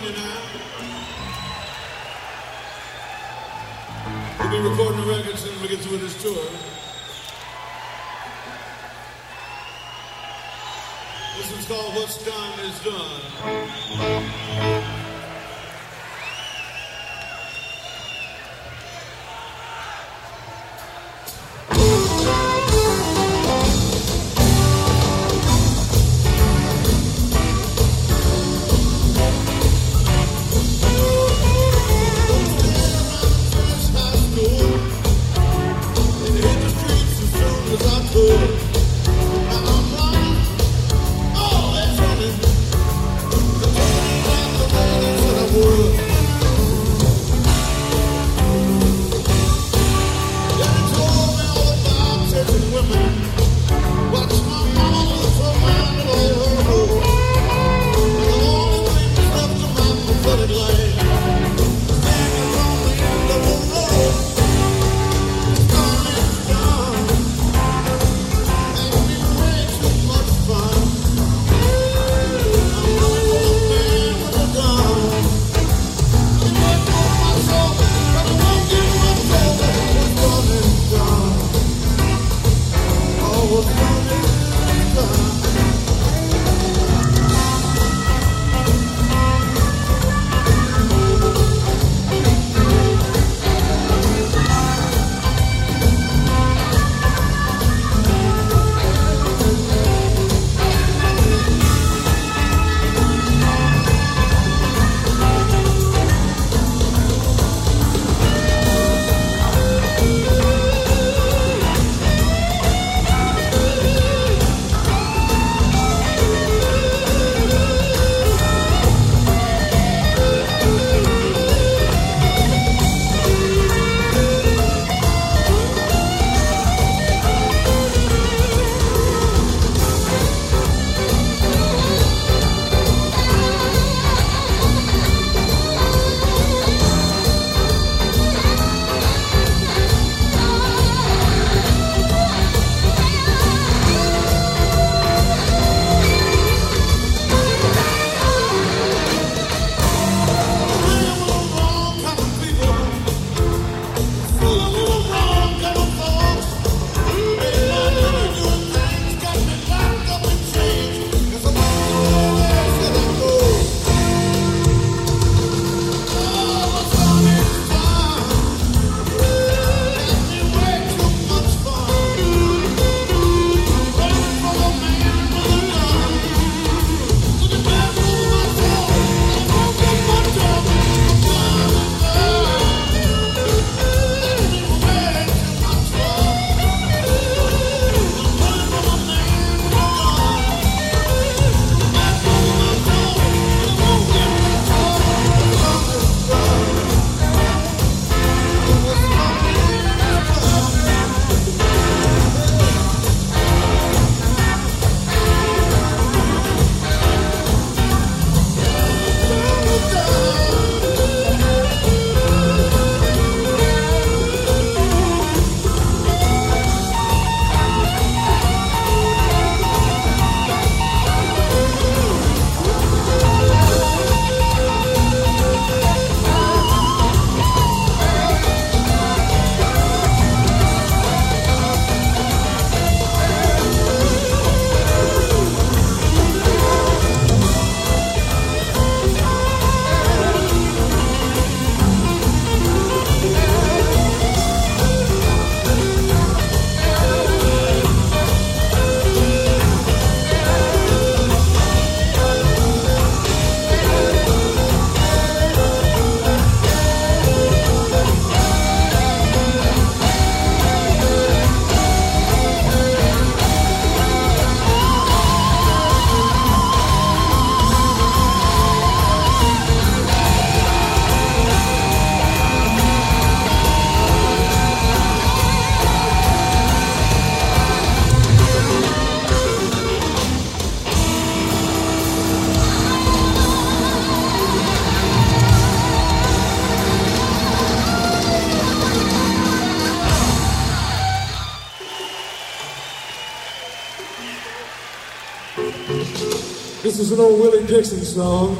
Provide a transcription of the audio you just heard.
you now. We'll be recording the record as soon as we get through this tour. This one's called What's Done Is Done. This is an old Willie Dixon song.